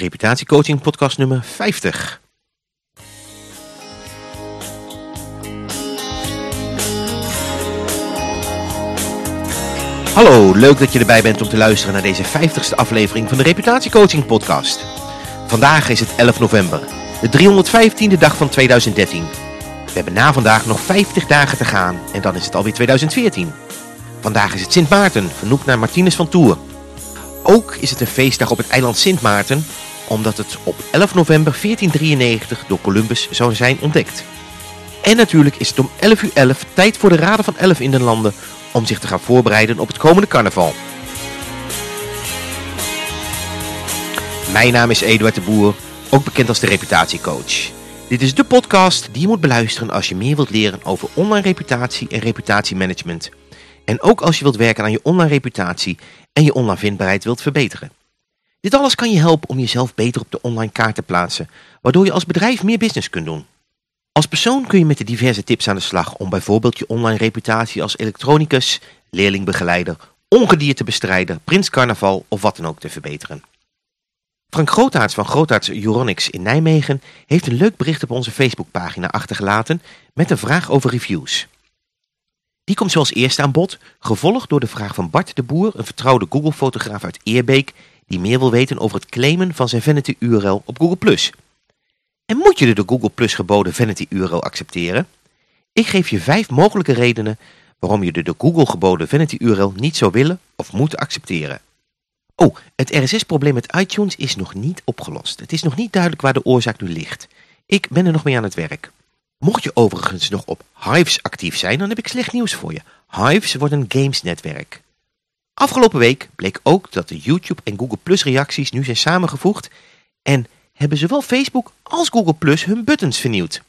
Reputatiecoaching podcast nummer 50. Hallo, leuk dat je erbij bent om te luisteren naar deze 50ste aflevering van de Reputatiecoaching podcast. Vandaag is het 11 november, de 315e dag van 2013. We hebben na vandaag nog 50 dagen te gaan en dan is het alweer 2014. Vandaag is het Sint Maarten, vernoemd naar Martinus van Tours. Ook is het een feestdag op het eiland Sint Maarten, omdat het op 11 november 1493 door Columbus zou zijn ontdekt. En natuurlijk is het om 11 uur 11 tijd voor de Raden van 11 in de landen om zich te gaan voorbereiden op het komende carnaval. Mijn naam is Eduard de Boer, ook bekend als de reputatiecoach. Dit is de podcast die je moet beluisteren als je meer wilt leren over online reputatie en reputatiemanagement. En ook als je wilt werken aan je online reputatie en je online vindbaarheid wilt verbeteren. Dit alles kan je helpen om jezelf beter op de online kaart te plaatsen, waardoor je als bedrijf meer business kunt doen. Als persoon kun je met de diverse tips aan de slag om bijvoorbeeld je online reputatie als elektronicus, leerlingbegeleider, ongediertebestrijder, prins carnaval of wat dan ook te verbeteren. Frank Grootaerts van Grootaerts Euronics in Nijmegen heeft een leuk bericht op onze Facebookpagina achtergelaten met een vraag over reviews. Die komt zoals eerste aan bod, gevolgd door de vraag van Bart de Boer, een vertrouwde Google-fotograaf uit Eerbeek, die meer wil weten over het claimen van zijn vanity URL op Google+. En moet je de Google Plus geboden vanity URL accepteren? Ik geef je vijf mogelijke redenen waarom je de door Google geboden vanity URL niet zou willen of moeten accepteren. Oh, het RSS-probleem met iTunes is nog niet opgelost. Het is nog niet duidelijk waar de oorzaak nu ligt. Ik ben er nog mee aan het werk. Mocht je overigens nog op Hives actief zijn, dan heb ik slecht nieuws voor je. Hives wordt een gamesnetwerk. Afgelopen week bleek ook dat de YouTube en Google Plus reacties nu zijn samengevoegd en hebben zowel Facebook als Google Plus hun buttons vernieuwd.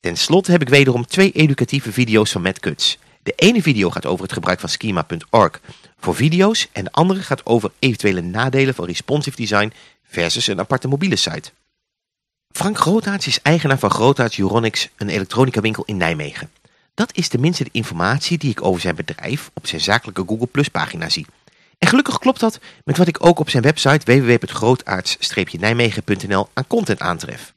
Ten slotte heb ik wederom twee educatieve video's van Matt Cuts. De ene video gaat over het gebruik van schema.org voor video's en de andere gaat over eventuele nadelen van responsive design versus een aparte mobiele site. Frank Grootaerts is eigenaar van Grootaerts Euronics, een elektronica winkel in Nijmegen. Dat is tenminste de informatie die ik over zijn bedrijf op zijn zakelijke Google Plus pagina zie. En gelukkig klopt dat met wat ik ook op zijn website www.grootaarts-nijmegen.nl aan content aantref.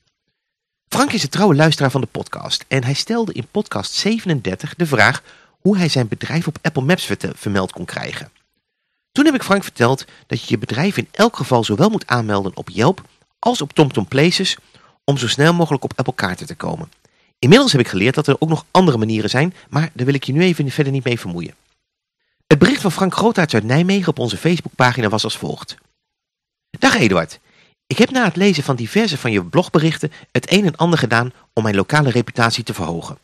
Frank is een trouwe luisteraar van de podcast en hij stelde in podcast 37 de vraag hoe hij zijn bedrijf op Apple Maps vermeld kon krijgen. Toen heb ik Frank verteld dat je je bedrijf in elk geval zowel moet aanmelden op Yelp als op TomTom Places om zo snel mogelijk op Apple kaarten te komen. Inmiddels heb ik geleerd dat er ook nog andere manieren zijn, maar daar wil ik je nu even verder niet mee vermoeien. Het bericht van Frank Grootaerts uit Nijmegen op onze Facebookpagina was als volgt. Dag Eduard, ik heb na het lezen van diverse van je blogberichten het een en ander gedaan om mijn lokale reputatie te verhogen.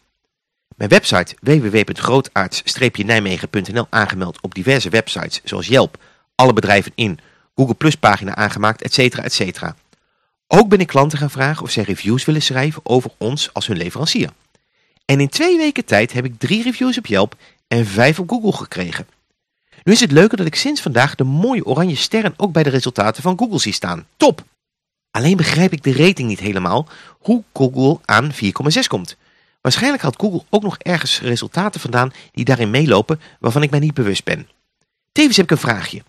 Mijn website www.grootaarts-nijmegen.nl aangemeld op diverse websites zoals Yelp, alle bedrijven in, Google Plus pagina aangemaakt, etc. etc. Ook ben ik klanten gaan vragen of zij reviews willen schrijven over ons als hun leverancier. En in twee weken tijd heb ik drie reviews op Yelp en vijf op Google gekregen. Nu is het leuke dat ik sinds vandaag de mooie oranje sterren ook bij de resultaten van Google zie staan. Top! Alleen begrijp ik de rating niet helemaal hoe Google aan 4,6 komt. Waarschijnlijk had Google ook nog ergens resultaten vandaan die daarin meelopen waarvan ik mij niet bewust ben. Tevens heb ik een vraagje.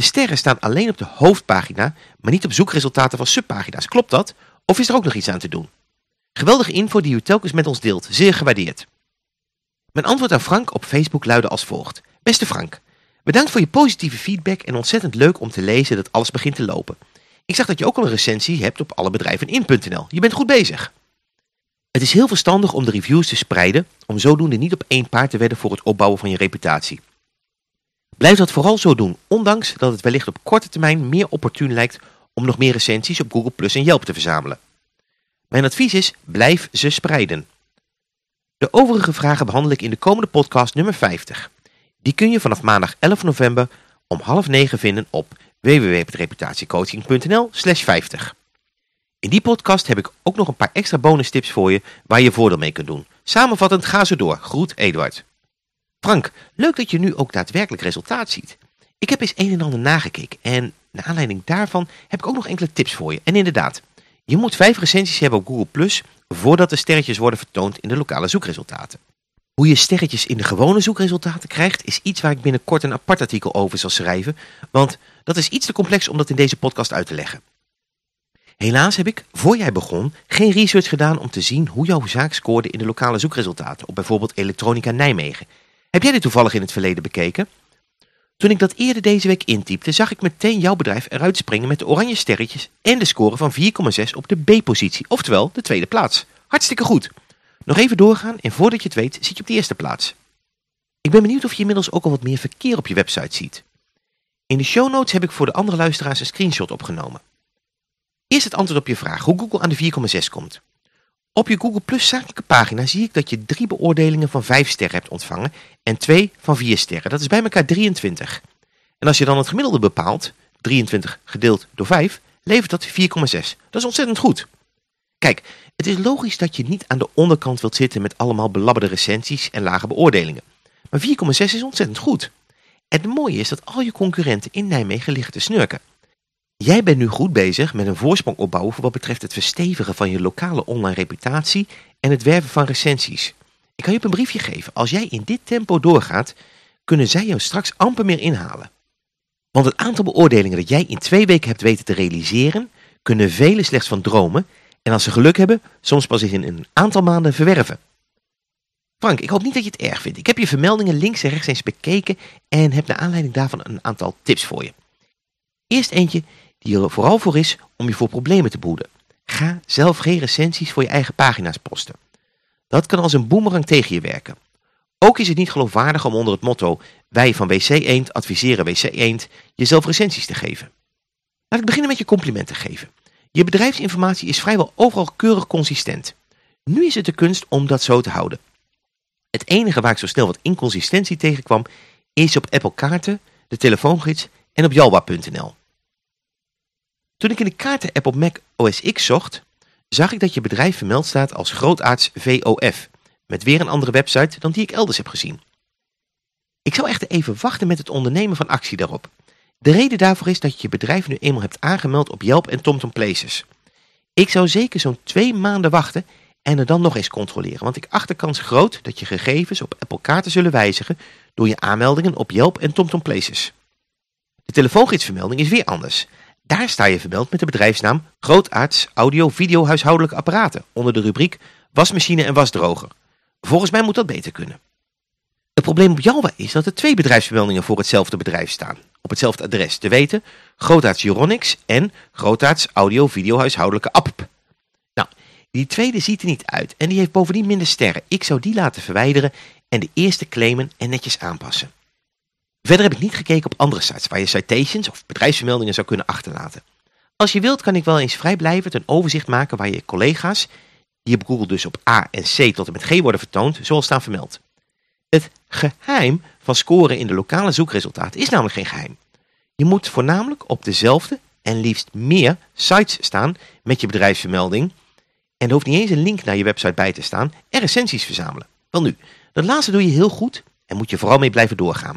De sterren staan alleen op de hoofdpagina, maar niet op zoekresultaten van subpagina's. Klopt dat? Of is er ook nog iets aan te doen? Geweldige info die u telkens met ons deelt. Zeer gewaardeerd. Mijn antwoord aan Frank op Facebook luidde als volgt. Beste Frank, bedankt voor je positieve feedback en ontzettend leuk om te lezen dat alles begint te lopen. Ik zag dat je ook al een recensie hebt op allebedrijvenin.nl. Je bent goed bezig. Het is heel verstandig om de reviews te spreiden, om zodoende niet op één paard te wedden voor het opbouwen van je reputatie. Blijf dat vooral zo doen, ondanks dat het wellicht op korte termijn meer opportun lijkt om nog meer recensies op Google Plus en Yelp te verzamelen. Mijn advies is, blijf ze spreiden. De overige vragen behandel ik in de komende podcast nummer 50. Die kun je vanaf maandag 11 november om half negen vinden op www.reputatiecoaching.nl slash 50. In die podcast heb ik ook nog een paar extra bonus tips voor je waar je voordeel mee kunt doen. Samenvattend ga zo door. Groet Eduard. Frank, leuk dat je nu ook daadwerkelijk resultaat ziet. Ik heb eens een en ander nagekeken en naar aanleiding daarvan heb ik ook nog enkele tips voor je. En inderdaad, je moet vijf recensies hebben op Google Plus voordat de sterretjes worden vertoond in de lokale zoekresultaten. Hoe je sterretjes in de gewone zoekresultaten krijgt is iets waar ik binnenkort een apart artikel over zal schrijven, want dat is iets te complex om dat in deze podcast uit te leggen. Helaas heb ik, voor jij begon, geen research gedaan om te zien hoe jouw zaak scoorde in de lokale zoekresultaten op bijvoorbeeld Elektronica Nijmegen. Heb jij dit toevallig in het verleden bekeken? Toen ik dat eerder deze week intypte, zag ik meteen jouw bedrijf eruit springen met de oranje sterretjes en de score van 4,6 op de B-positie, oftewel de tweede plaats. Hartstikke goed. Nog even doorgaan en voordat je het weet zit je op de eerste plaats. Ik ben benieuwd of je inmiddels ook al wat meer verkeer op je website ziet. In de show notes heb ik voor de andere luisteraars een screenshot opgenomen. Eerst het antwoord op je vraag hoe Google aan de 4,6 komt. Op je Google Plus zakelijke pagina zie ik dat je drie beoordelingen van 5 sterren hebt ontvangen en twee van 4 sterren. Dat is bij elkaar 23. En als je dan het gemiddelde bepaalt, 23 gedeeld door 5, levert dat 4,6. Dat is ontzettend goed. Kijk, het is logisch dat je niet aan de onderkant wilt zitten met allemaal belabberde recensies en lage beoordelingen. Maar 4,6 is ontzettend goed. En het mooie is dat al je concurrenten in Nijmegen liggen te snurken. Jij bent nu goed bezig met een voorsprong opbouwen voor wat betreft het verstevigen van je lokale online reputatie en het werven van recensies. Ik kan je op een briefje geven. Als jij in dit tempo doorgaat, kunnen zij jou straks amper meer inhalen. Want het aantal beoordelingen dat jij in twee weken hebt weten te realiseren, kunnen velen slechts van dromen en als ze geluk hebben, soms pas in een aantal maanden verwerven. Frank, ik hoop niet dat je het erg vindt. Ik heb je vermeldingen links en rechts eens bekeken en heb naar aanleiding daarvan een aantal tips voor je. Eerst eentje die er vooral voor is om je voor problemen te behoeden. Ga zelf geen recensies voor je eigen pagina's posten. Dat kan als een boemerang tegen je werken. Ook is het niet geloofwaardig om onder het motto wij van WC Eend adviseren WC Eend jezelf recensies te geven. Laat ik beginnen met je complimenten geven. Je bedrijfsinformatie is vrijwel overal keurig consistent. Nu is het de kunst om dat zo te houden. Het enige waar ik zo snel wat inconsistentie tegenkwam is op Apple Kaarten, de telefoongids en op jalwa.nl. Toen ik in de kaarten-app op Mac OS X zocht, zag ik dat je bedrijf vermeld staat als grootaarts VOF, met weer een andere website dan die ik elders heb gezien. Ik zou echter even wachten met het ondernemen van actie daarop. De reden daarvoor is dat je je bedrijf nu eenmaal hebt aangemeld op Yelp en TomTom Places. Ik zou zeker zo'n twee maanden wachten en er dan nog eens controleren, want ik acht de kans groot dat je gegevens op Apple kaarten zullen wijzigen door je aanmeldingen op Yelp en TomTom Places. De telefoongidsvermelding is weer anders. Daar sta je vermeld met de bedrijfsnaam Grootaarts Audio Video Huishoudelijke Apparaten onder de rubriek wasmachine en wasdroger. Volgens mij moet dat beter kunnen. Het probleem op Jalwa is dat er twee bedrijfsvermeldingen voor hetzelfde bedrijf staan. Op hetzelfde adres, te weten Grootaarts Euronics en Grootaarts Audio Video Huishoudelijke App. Nou, die tweede ziet er niet uit en die heeft bovendien minder sterren. Ik zou die laten verwijderen en de eerste claimen en netjes aanpassen. Verder heb ik niet gekeken op andere sites waar je citations of bedrijfsvermeldingen zou kunnen achterlaten. Als je wilt kan ik wel eens vrijblijvend een overzicht maken waar je collega's, die op Google dus op A en C tot en met G worden vertoond, zoals staan vermeld. Het geheim van scoren in de lokale zoekresultaten is namelijk geen geheim. Je moet voornamelijk op dezelfde en liefst meer sites staan met je bedrijfsvermelding en er hoeft niet eens een link naar je website bij te staan en recensies verzamelen. Wel nu, dat laatste doe je heel goed en moet je vooral mee blijven doorgaan.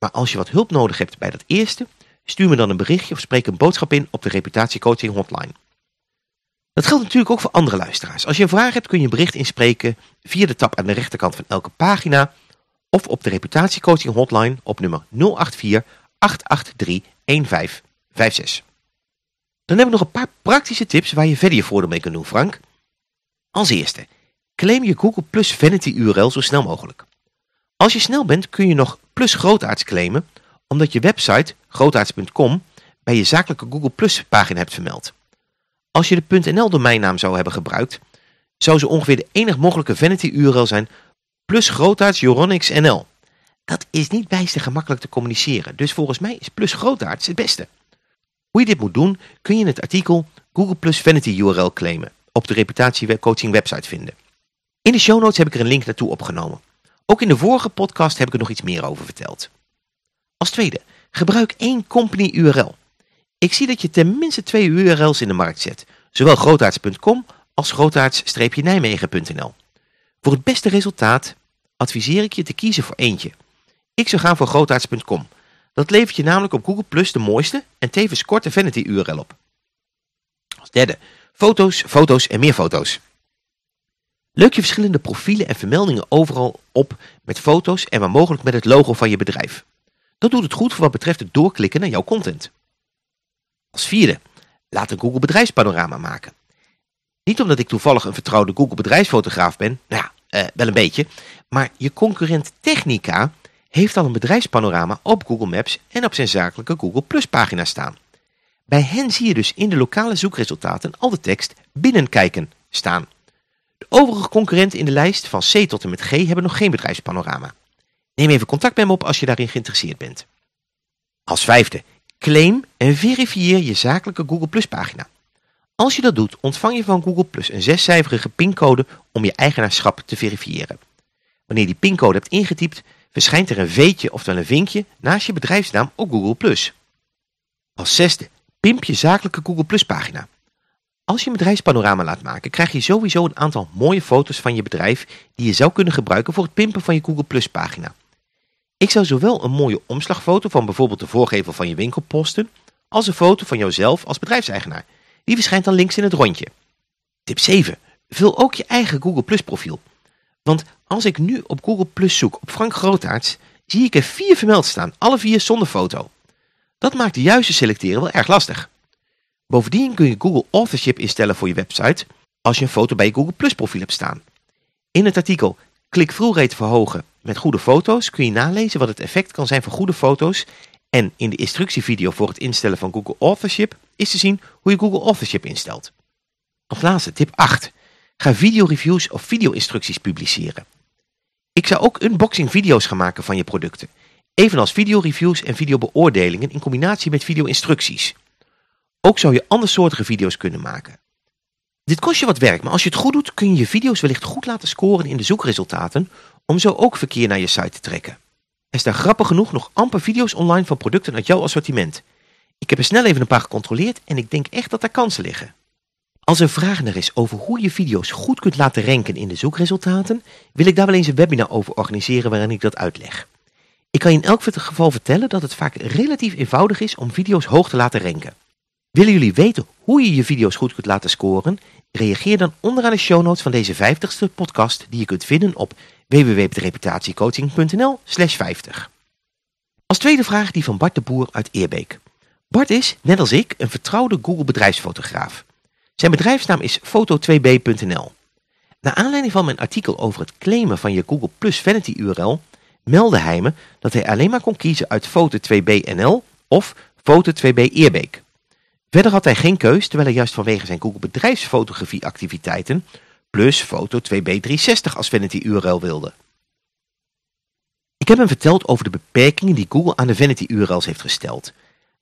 Maar als je wat hulp nodig hebt bij dat eerste, stuur me dan een berichtje of spreek een boodschap in op de reputatiecoaching hotline. Dat geldt natuurlijk ook voor andere luisteraars. Als je een vraag hebt kun je een bericht inspreken via de tab aan de rechterkant van elke pagina of op de reputatiecoaching hotline op nummer 084 883 1556. Dan hebben we nog een paar praktische tips waar je verder je voordeel mee kunt doen, Frank. Als eerste, claim je Google Plus Vanity URL zo snel mogelijk. Als je snel bent kun je nog plus grootaards claimen, omdat je website grootaards.com bij je zakelijke Google Plus pagina hebt vermeld. Als je de .nl domeinnaam zou hebben gebruikt, zou ze ongeveer de enig mogelijke vanity URL zijn plus grootaards NL. Dat is niet bijster gemakkelijk te communiceren, dus volgens mij is plus grootaards het beste. Hoe je dit moet doen, kun je in het artikel Google Plus Vanity URL claimen op de reputatiecoaching website vinden. In de show notes heb ik er een link naartoe opgenomen. Ook in de vorige podcast heb ik er nog iets meer over verteld. Als tweede, gebruik één company URL. Ik zie dat je tenminste twee URL's in de markt zet, zowel grootaards.com als grootaards-nijmegen.nl. Voor het beste resultaat adviseer ik je te kiezen voor eentje. Ik zou gaan voor grootaards.com. Dat levert je namelijk op Google Plus de mooiste en tevens korte vanity URL op. Als derde, foto's, foto's en meer foto's. Leuk je verschillende profielen en vermeldingen overal op met foto's en waar mogelijk met het logo van je bedrijf. Dat doet het goed voor wat betreft het doorklikken naar jouw content. Als vierde, Laat een Google bedrijfspanorama maken. Niet omdat ik toevallig een vertrouwde Google bedrijfsfotograaf ben, nou ja, eh, wel een beetje, maar je concurrent Technica heeft al een bedrijfspanorama op Google Maps en op zijn zakelijke Google Plus pagina staan. Bij hen zie je dus in de lokale zoekresultaten al de tekst binnenkijken staan. De overige concurrenten in de lijst van C tot en met G hebben nog geen bedrijfspanorama. Neem even contact met me op als je daarin geïnteresseerd bent. Als vijfde, claim en verifieer je zakelijke Google Plus pagina. Als je dat doet, ontvang je van Google Plus een zescijferige pincode om je eigenaarschap te verifiëren. Wanneer die pincode hebt ingetypt, verschijnt er een veetje oftewel een vinkje naast je bedrijfsnaam op Google Plus. Als zesde, pimp je zakelijke Google Plus pagina. Als je een bedrijfspanorama laat maken, krijg je sowieso een aantal mooie foto's van je bedrijf die je zou kunnen gebruiken voor het pimpen van je Google Plus pagina. Ik zou zowel een mooie omslagfoto van bijvoorbeeld de voorgevel van je winkel posten, als een foto van jouzelf als bedrijfseigenaar. Die verschijnt dan links in het rondje. Tip 7. Vul ook je eigen Google Plus profiel. Want als ik nu op Google Plus zoek op Frank Grootaerts, zie ik er vier vermeld staan, alle vier zonder foto. Dat maakt de juiste selecteren wel erg lastig. Bovendien kun je Google Authorship instellen voor je website als je een foto bij je Google Plus profiel hebt staan. In het artikel Klik-through rate verhogen met goede foto's kun je nalezen wat het effect kan zijn van goede foto's en in de instructievideo voor het instellen van Google Authorship is te zien hoe je Google Authorship instelt. Als laatste tip 8. Ga videoreviews of video-instructies publiceren. Ik zou ook unboxing video's gaan maken van je producten. Evenals videoreviews en videobeoordelingen in combinatie met video-instructies. Ook zou je andersoortige video's kunnen maken. Dit kost je wat werk, maar als je het goed doet kun je je video's wellicht goed laten scoren in de zoekresultaten om zo ook verkeer naar je site te trekken. Er staan grappig genoeg nog amper video's online van producten uit jouw assortiment. Ik heb er snel even een paar gecontroleerd en ik denk echt dat daar kansen liggen. Als er vraag naar is over hoe je video's goed kunt laten ranken in de zoekresultaten, wil ik daar wel eens een webinar over organiseren waarin ik dat uitleg. Ik kan je in elk geval vertellen dat het vaak relatief eenvoudig is om video's hoog te laten ranken. Willen jullie weten hoe je je video's goed kunt laten scoren? Reageer dan onderaan de show notes van deze 50ste podcast die je kunt vinden op www.reputatiecoaching.nl slash 50. Als tweede vraag die van Bart de Boer uit Eerbeek. Bart is, net als ik, een vertrouwde Google bedrijfsfotograaf. Zijn bedrijfsnaam is foto2b.nl. Naar aanleiding van mijn artikel over het claimen van je Google Plus Vanity URL meldde hij me dat hij alleen maar kon kiezen uit Foto2b.nl of Foto2b Eerbeek. Verder had hij geen keus, terwijl hij juist vanwege zijn Google bedrijfsfotografie activiteiten plus Foto 2B360 als Vanity URL wilde. Ik heb hem verteld over de beperkingen die Google aan de Vanity URL's heeft gesteld.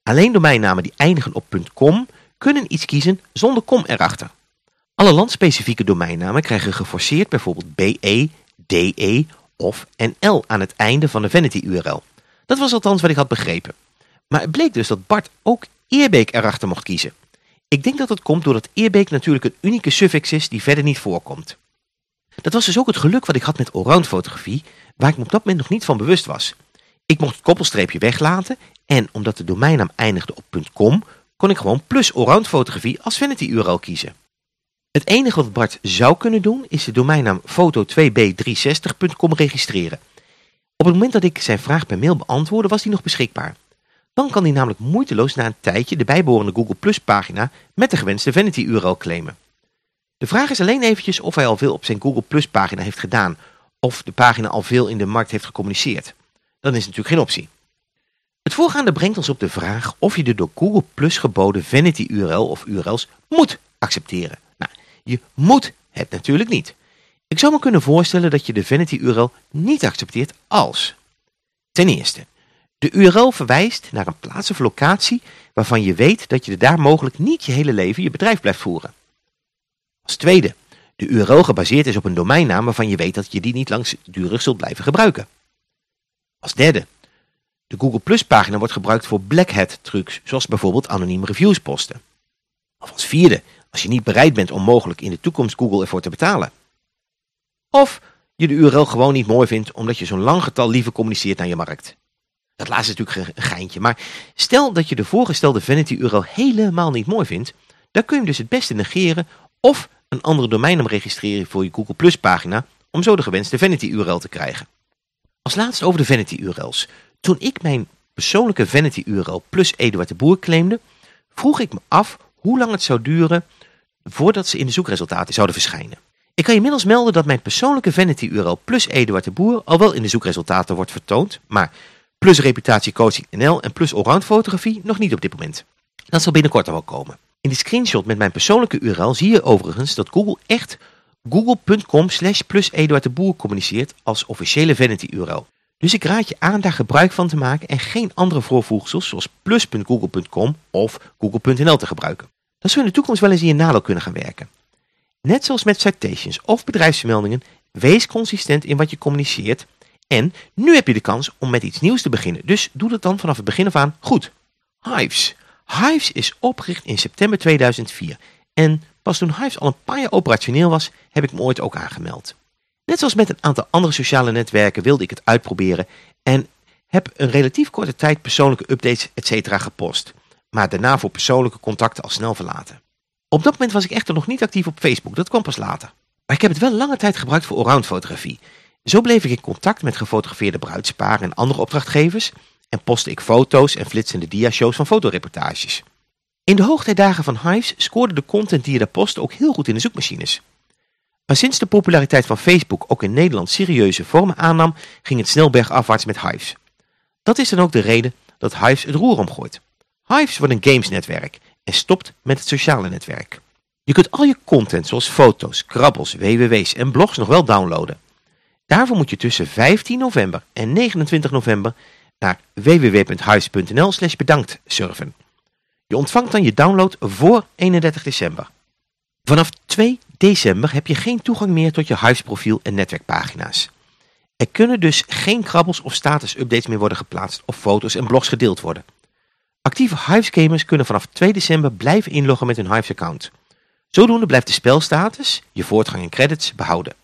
Alleen domeinnamen die eindigen op .com kunnen iets kiezen zonder com erachter. Alle landspecifieke domeinnamen krijgen geforceerd bijvoorbeeld BE, DE of NL aan het einde van de Vanity URL. Dat was althans wat ik had begrepen. Maar het bleek dus dat Bart ook Eerbeek erachter mocht kiezen. Ik denk dat het komt doordat Eerbeek natuurlijk een unieke suffix is die verder niet voorkomt. Dat was dus ook het geluk wat ik had met allround fotografie, waar ik me op dat moment nog niet van bewust was. Ik mocht het koppelstreepje weglaten en omdat de domeinnaam eindigde op .com, kon ik gewoon plus allround fotografie als vanity URL kiezen. Het enige wat Bart zou kunnen doen is de domeinnaam foto2b360.com registreren. Op het moment dat ik zijn vraag per mail beantwoordde was die nog beschikbaar. Dan kan hij namelijk moeiteloos na een tijdje de bijbehorende Google Plus pagina met de gewenste vanity URL claimen. De vraag is alleen eventjes of hij al veel op zijn Google Plus pagina heeft gedaan of de pagina al veel in de markt heeft gecommuniceerd. Dan is het natuurlijk geen optie. Het voorgaande brengt ons op de vraag of je de door Google Plus geboden vanity URL of URL's moet accepteren. Nou, je moet het natuurlijk niet. Ik zou me kunnen voorstellen dat je de vanity URL niet accepteert als... Ten eerste, de URL verwijst naar een plaats of locatie waarvan je weet dat je daar mogelijk niet je hele leven je bedrijf blijft voeren. Als tweede, de URL gebaseerd is op een domeinnaam waarvan je weet dat je die niet langdurig zult blijven gebruiken. Als derde, de Google Plus pagina wordt gebruikt voor black hat trucs, zoals bijvoorbeeld anonieme reviews posten. Of als vierde, als je niet bereid bent om mogelijk in de toekomst Google ervoor te betalen. Of je de URL gewoon niet mooi vindt omdat je zo'n lang getal liever communiceert naar je markt. Dat laatste is natuurlijk een geintje. Maar stel dat je de voorgestelde vanity URL helemaal niet mooi vindt. Dan kun je hem dus het beste negeren of een andere domeinnaam registreren voor je Google Plus pagina. Om zo de gewenste vanity URL te krijgen. Als laatste over de vanity URL's. Toen ik mijn persoonlijke vanity URL plus Eduard de Boer claimde. Vroeg ik me af hoe lang het zou duren voordat ze in de zoekresultaten zouden verschijnen. Ik kan inmiddels melden dat mijn persoonlijke vanity URL plus Eduard de Boer al wel in de zoekresultaten wordt vertoond, maar plus reputatiecoaching NL en plus allround fotografie nog niet op dit moment. Dat zal binnenkort al wel komen. In de screenshot met mijn persoonlijke URL zie je overigens dat Google echt google.com slash plus Eduard de Boer communiceert als officiële vanity URL. Dus ik raad je aan daar gebruik van te maken en geen andere voorvoegsels zoals plus.google.com of google.nl te gebruiken. Dat zou in de toekomst wel eens in je nadeel kunnen gaan werken. Net zoals met citations of bedrijfsmeldingen, wees consistent in wat je communiceert en nu heb je de kans om met iets nieuws te beginnen. Dus doe dat dan vanaf het begin af aan goed. Hives. Hives is opgericht in september 2004 en pas toen Hives al een paar jaar operationeel was, heb ik me ooit ook aangemeld. Net zoals met een aantal andere sociale netwerken wilde ik het uitproberen en heb een relatief korte tijd persoonlijke updates etc. gepost, maar daarna voor persoonlijke contacten al snel verlaten. Op dat moment was ik echter nog niet actief op Facebook, dat kwam pas later. Maar ik heb het wel lange tijd gebruikt voor allround fotografie. Zo bleef ik in contact met gefotografeerde bruidsparen en andere opdrachtgevers en postte ik foto's en flitsende dia-shows van fotoreportages. In de hoogtijdagen van Hives scoorde de content die je daar postte ook heel goed in de zoekmachines. Maar sinds de populariteit van Facebook ook in Nederland serieuze vormen aannam, ging het snel bergafwaarts met Hives. Dat is dan ook de reden dat Hives het roer omgooit. Hives wordt een gamesnetwerk en stopt met het sociale netwerk. Je kunt al je content zoals foto's, krabbels, www's en blogs nog wel downloaden. Daarvoor moet je tussen 15 november en 29 november naar www.hives.nl slash bedankt surfen. Je ontvangt dan je download voor 31 december. Vanaf 2 december heb je geen toegang meer tot je Hives profiel en netwerkpagina's. Er kunnen dus geen krabbels of status updates meer worden geplaatst of foto's en blogs gedeeld worden. Actieve Hives gamers kunnen vanaf 2 december blijven inloggen met hun Hives account. Zodoende blijft de spelstatus, je voortgang en credits behouden.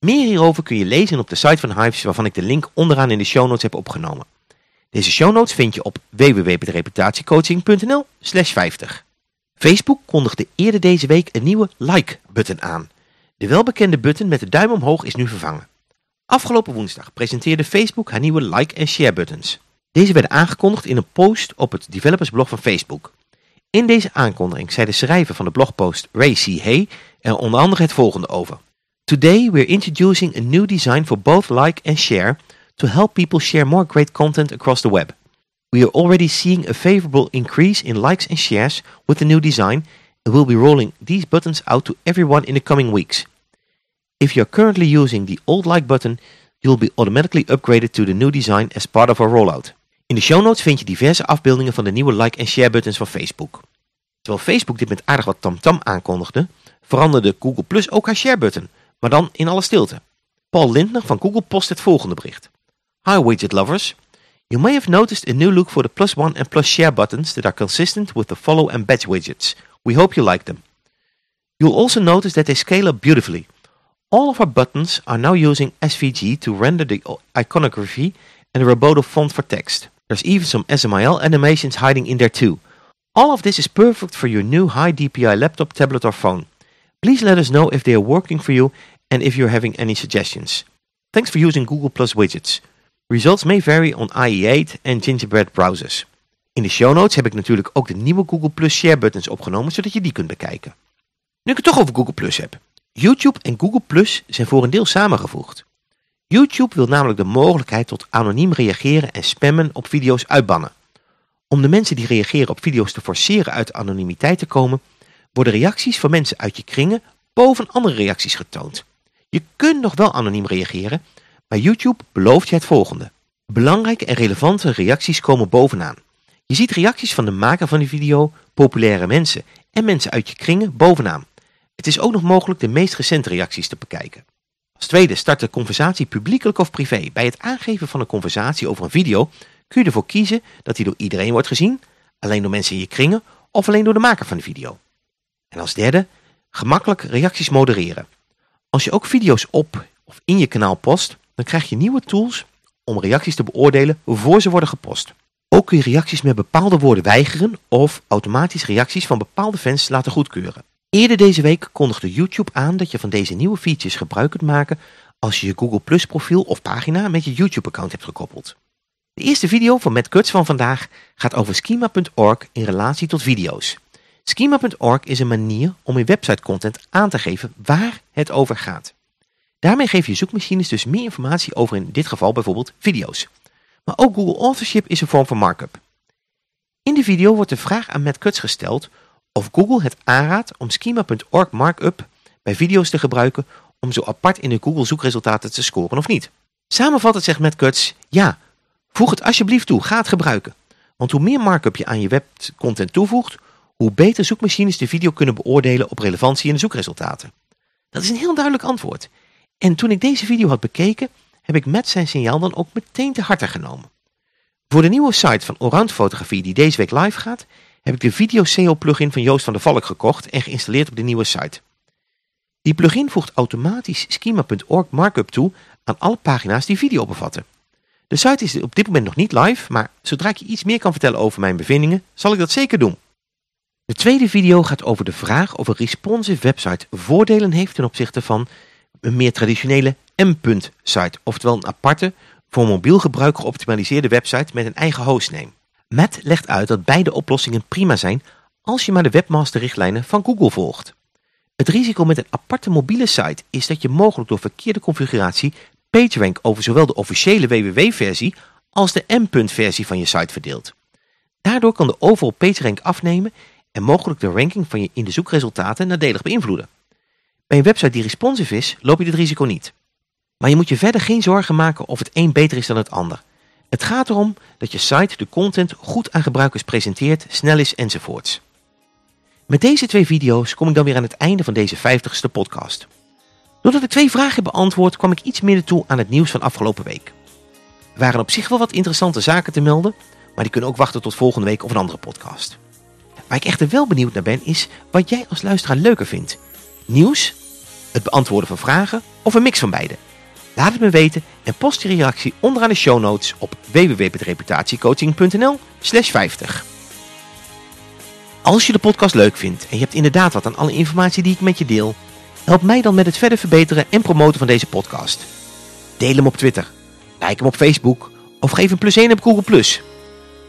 Meer hierover kun je lezen op de site van Hives waarvan ik de link onderaan in de show notes heb opgenomen. Deze show notes vind je op www.reputatiecoaching.nl 50. Facebook kondigde eerder deze week een nieuwe like-button aan. De welbekende button met de duim omhoog is nu vervangen. Afgelopen woensdag presenteerde Facebook haar nieuwe like- en share-buttons. Deze werden aangekondigd in een post op het developersblog van Facebook. In deze aankondiging zei de schrijver van de blogpost Ray C. Hay er onder andere het volgende over. Today we're introducing a new design for both like and share to help people share more great content across the web. We are already seeing a favorable increase in likes and shares with the new design and we'll be rolling these buttons out to everyone in the coming weeks. If you're currently using the old like button, you'll be automatically upgraded to the new design as part of our rollout. In de show notes vind je diverse afbeeldingen van de nieuwe like- en share buttons van Facebook. Terwijl Facebook dit met aardig wat tamtam -tam aankondigde, veranderde Google Plus ook haar share button, maar dan in alle stilte. Paul Lindner van Google post het volgende bericht. Hi widget lovers. You may have noticed a new look for the plus one and plus share buttons that are consistent with the follow and badge widgets. We hope you like them. You'll also notice that they scale up beautifully. All of our buttons are now using SVG to render the iconography and the Roboto font for text. There's even some SMIL animations hiding in there too. All of this is perfect for your new high DPI laptop, tablet or phone. Please let us know if they are working for you and if you're having any suggestions. Thanks for using Google Plus widgets. Results may vary on IE8 en Gingerbread browsers. In de show notes heb ik natuurlijk ook de nieuwe Google Plus share buttons opgenomen, zodat je die kunt bekijken. Nu ik het toch over Google Plus heb. YouTube en Google Plus zijn voor een deel samengevoegd. YouTube wil namelijk de mogelijkheid tot anoniem reageren en spammen op video's uitbannen. Om de mensen die reageren op video's te forceren uit anonimiteit te komen, worden reacties van mensen uit je kringen boven andere reacties getoond. Je kunt nog wel anoniem reageren, maar YouTube belooft je het volgende. Belangrijke en relevante reacties komen bovenaan. Je ziet reacties van de maker van die video, populaire mensen en mensen uit je kringen bovenaan. Het is ook nog mogelijk de meest recente reacties te bekijken. Als tweede start de conversatie publiekelijk of privé. Bij het aangeven van een conversatie over een video kun je ervoor kiezen dat die door iedereen wordt gezien, alleen door mensen in je kringen of alleen door de maker van de video. En als derde, gemakkelijk reacties modereren. Als je ook video's op of in je kanaal post, dan krijg je nieuwe tools om reacties te beoordelen voor ze worden gepost. Ook kun je reacties met bepaalde woorden weigeren of automatisch reacties van bepaalde fans laten goedkeuren. Eerder deze week kondigde YouTube aan dat je van deze nieuwe features gebruik kunt maken als je je Google Plus profiel of pagina met je YouTube account hebt gekoppeld. De eerste video van Matt van vandaag gaat over schema.org in relatie tot video's. Schema.org is een manier om in websitecontent aan te geven waar het over gaat. Daarmee geef je zoekmachines dus meer informatie over in dit geval bijvoorbeeld video's. Maar ook Google Authorship is een vorm van markup. In de video wordt de vraag aan Matt Cutts gesteld of Google het aanraadt om schema.org markup bij video's te gebruiken om zo apart in de Google zoekresultaten te scoren of niet. Samenvattend zegt Matt Cutts, ja, voeg het alsjeblieft toe, ga het gebruiken. Want hoe meer markup je aan je webcontent toevoegt, hoe beter zoekmachines de video kunnen beoordelen op relevantie in de zoekresultaten. Dat is een heel duidelijk antwoord. En toen ik deze video had bekeken, heb ik met zijn signaal dan ook meteen te harte genomen. Voor de nieuwe site van Oranje Fotografie die deze week live gaat, heb ik de Video SEO plugin van Joost van der Valk gekocht en geïnstalleerd op de nieuwe site. Die plugin voegt automatisch schema.org markup toe aan alle pagina's die video bevatten. De site is op dit moment nog niet live, maar zodra ik je iets meer kan vertellen over mijn bevindingen, zal ik dat zeker doen. De tweede video gaat over de vraag of een responsive website voordelen heeft ten opzichte van een meer traditionele M.site, oftewel een aparte, voor mobiel gebruik geoptimaliseerde website met een eigen hostname. Matt legt uit dat beide oplossingen prima zijn als je maar de webmasterrichtlijnen van Google volgt. Het risico met een aparte mobiele site is dat je mogelijk door verkeerde configuratie PageRank over zowel de officiële www-versie als de M.versie van je site verdeelt. Daardoor kan de overall PageRank afnemen en mogelijk de ranking van je in de zoekresultaten nadelig beïnvloeden. Bij een website die responsive is, loop je dit risico niet. Maar je moet je verder geen zorgen maken of het een beter is dan het ander. Het gaat erom dat je site de content goed aan gebruikers presenteert, snel is enzovoorts. Met deze twee video's kom ik dan weer aan het einde van deze 50ste podcast. Doordat ik twee vragen heb beantwoord, kwam ik iets minder toe aan het nieuws van afgelopen week. Er waren op zich wel wat interessante zaken te melden, maar die kunnen ook wachten tot volgende week of een andere podcast. Waar ik echter wel benieuwd naar ben is wat jij als luisteraar leuker vindt. Nieuws, het beantwoorden van vragen of een mix van beide. Laat het me weten en post je reactie onderaan de show notes op www.reputatiecoaching.nl 50. Als je de podcast leuk vindt en je hebt inderdaad wat aan alle informatie die ik met je deel, help mij dan met het verder verbeteren en promoten van deze podcast. Deel hem op Twitter, like hem op Facebook of geef een plus 1 op Google+.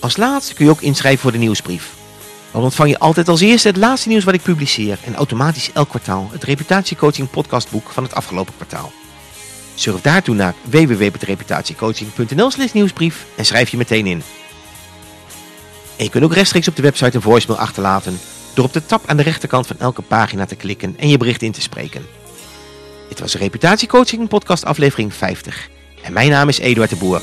Als laatste kun je ook inschrijven voor de nieuwsbrief. Dan ontvang je altijd als eerste het laatste nieuws wat ik publiceer en automatisch elk kwartaal het reputatiecoaching podcastboek van het afgelopen kwartaal. Surf daartoe naar www.reputatiecoaching.nl nieuwsbrief en schrijf je meteen in. En je kunt ook rechtstreeks op de website een voicemail achterlaten door op de tab aan de rechterkant van elke pagina te klikken en je bericht in te spreken. Dit was Reputatiecoaching podcast aflevering 50 en mijn naam is Eduard de Boer.